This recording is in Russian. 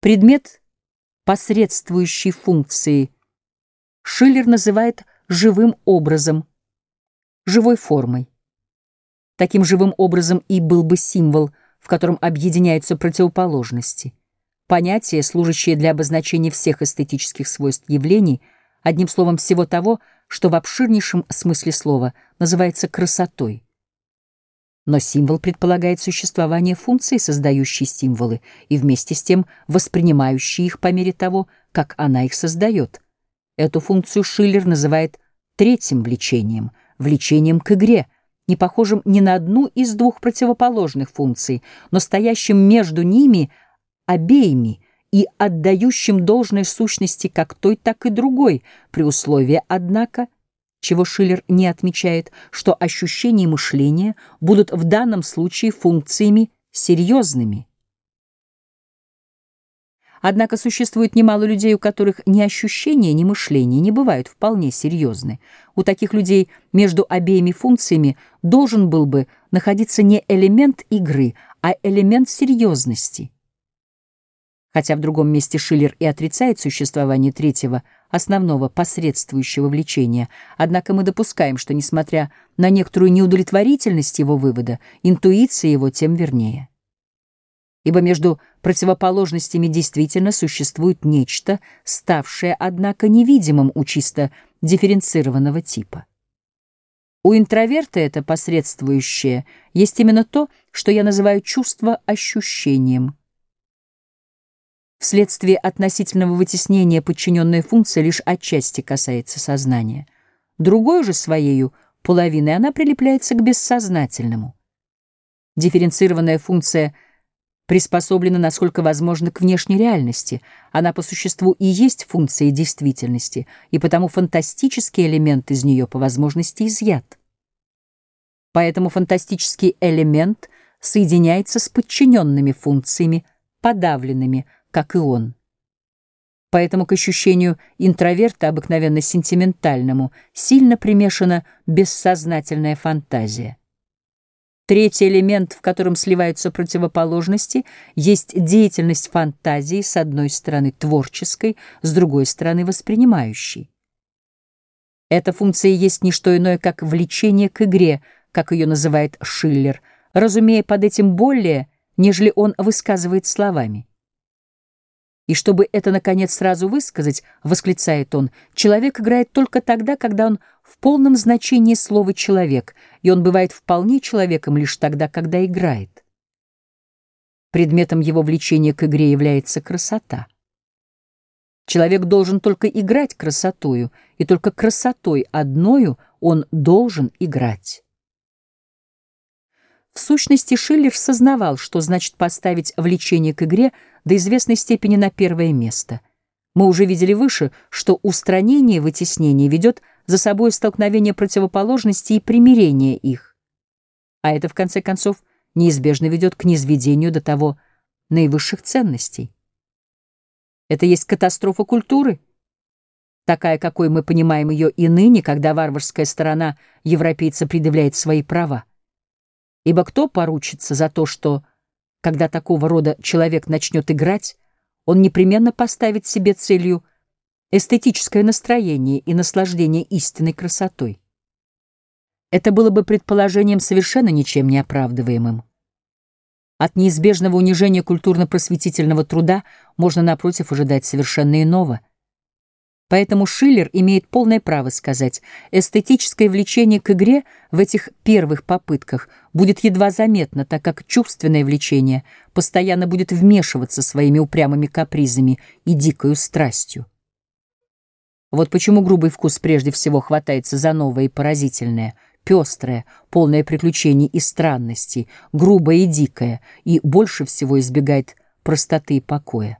Предмет посредствующей функции Шиллер называет живым образом, живой формой. Таким живым образом и был бы символ, в котором объединяются противоположности. Понятие, служащее для обозначения всех эстетических свойств явлений, одним словом всего того, что в обширнейшем смысле слова называется красотой. Но символ предполагает существование функции, создающей символы, и вместе с тем воспринимающей их по мере того, как она их создает. Эту функцию Шиллер называет третьим влечением, влечением к игре, не похожим ни на одну из двух противоположных функций, но стоящим между ними обеими и отдающим должной сущности как той, так и другой, при условии, однако, чего Шиллер не отмечает, что ощущения и мышление будут в данном случае функциями серьезными. Однако существует немало людей, у которых ни ощущения, ни мышление не бывают вполне серьезны. У таких людей между обеими функциями должен был бы находиться не элемент игры, а элемент серьезности. Хотя в другом месте Шиллер и отрицает существование третьего, основного посредствующего влечения, однако мы допускаем, что, несмотря на некоторую неудовлетворительность его вывода, интуиция его тем вернее. Ибо между противоположностями действительно существует нечто, ставшее, однако, невидимым у чисто дифференцированного типа. У интроверта это посредствующее есть именно то, что я называю чувство ощущением — Вследствие относительного вытеснения подчиненная функция лишь отчасти касается сознания. Другой же своею половиной она прилепляется к бессознательному. Дифференцированная функция приспособлена, насколько возможно, к внешней реальности. Она по существу и есть функция действительности, и потому фантастический элемент из нее по возможности изъят. Поэтому фантастический элемент соединяется с подчиненными функциями, подавленными – как и он. Поэтому к ощущению интроверта, обыкновенно сентиментальному, сильно примешана бессознательная фантазия. Третий элемент, в котором сливаются противоположности, есть деятельность фантазии, с одной стороны творческой, с другой стороны воспринимающей. Эта функция есть не что иное, как влечение к игре, как ее называет Шиллер, разумея под этим более, нежели он высказывает словами. И чтобы это, наконец, сразу высказать, восклицает он, человек играет только тогда, когда он в полном значении слова «человек», и он бывает вполне человеком лишь тогда, когда играет. Предметом его влечения к игре является красота. Человек должен только играть красотою, и только красотой одною он должен играть. В сущности, Шиллер сознавал, что значит поставить влечение к игре до известной степени на первое место. Мы уже видели выше, что устранение вытеснения ведет за собой столкновение противоположностей и примирение их. А это, в конце концов, неизбежно ведет к низведению до того наивысших ценностей. Это есть катастрофа культуры, такая, какой мы понимаем ее и ныне, когда варварская сторона европейца предъявляет свои права. Ибо кто поручится за то, что, когда такого рода человек начнет играть, он непременно поставит себе целью эстетическое настроение и наслаждение истинной красотой? Это было бы предположением совершенно ничем не оправдываемым. От неизбежного унижения культурно-просветительного труда можно, напротив, ожидать совершенно иного — Поэтому Шиллер имеет полное право сказать, эстетическое влечение к игре в этих первых попытках будет едва заметно, так как чувственное влечение постоянно будет вмешиваться своими упрямыми капризами и дикою страстью. Вот почему грубый вкус прежде всего хватается за новое и поразительное, пестрое, полное приключений и странностей, грубое и дикое, и больше всего избегает простоты и покоя.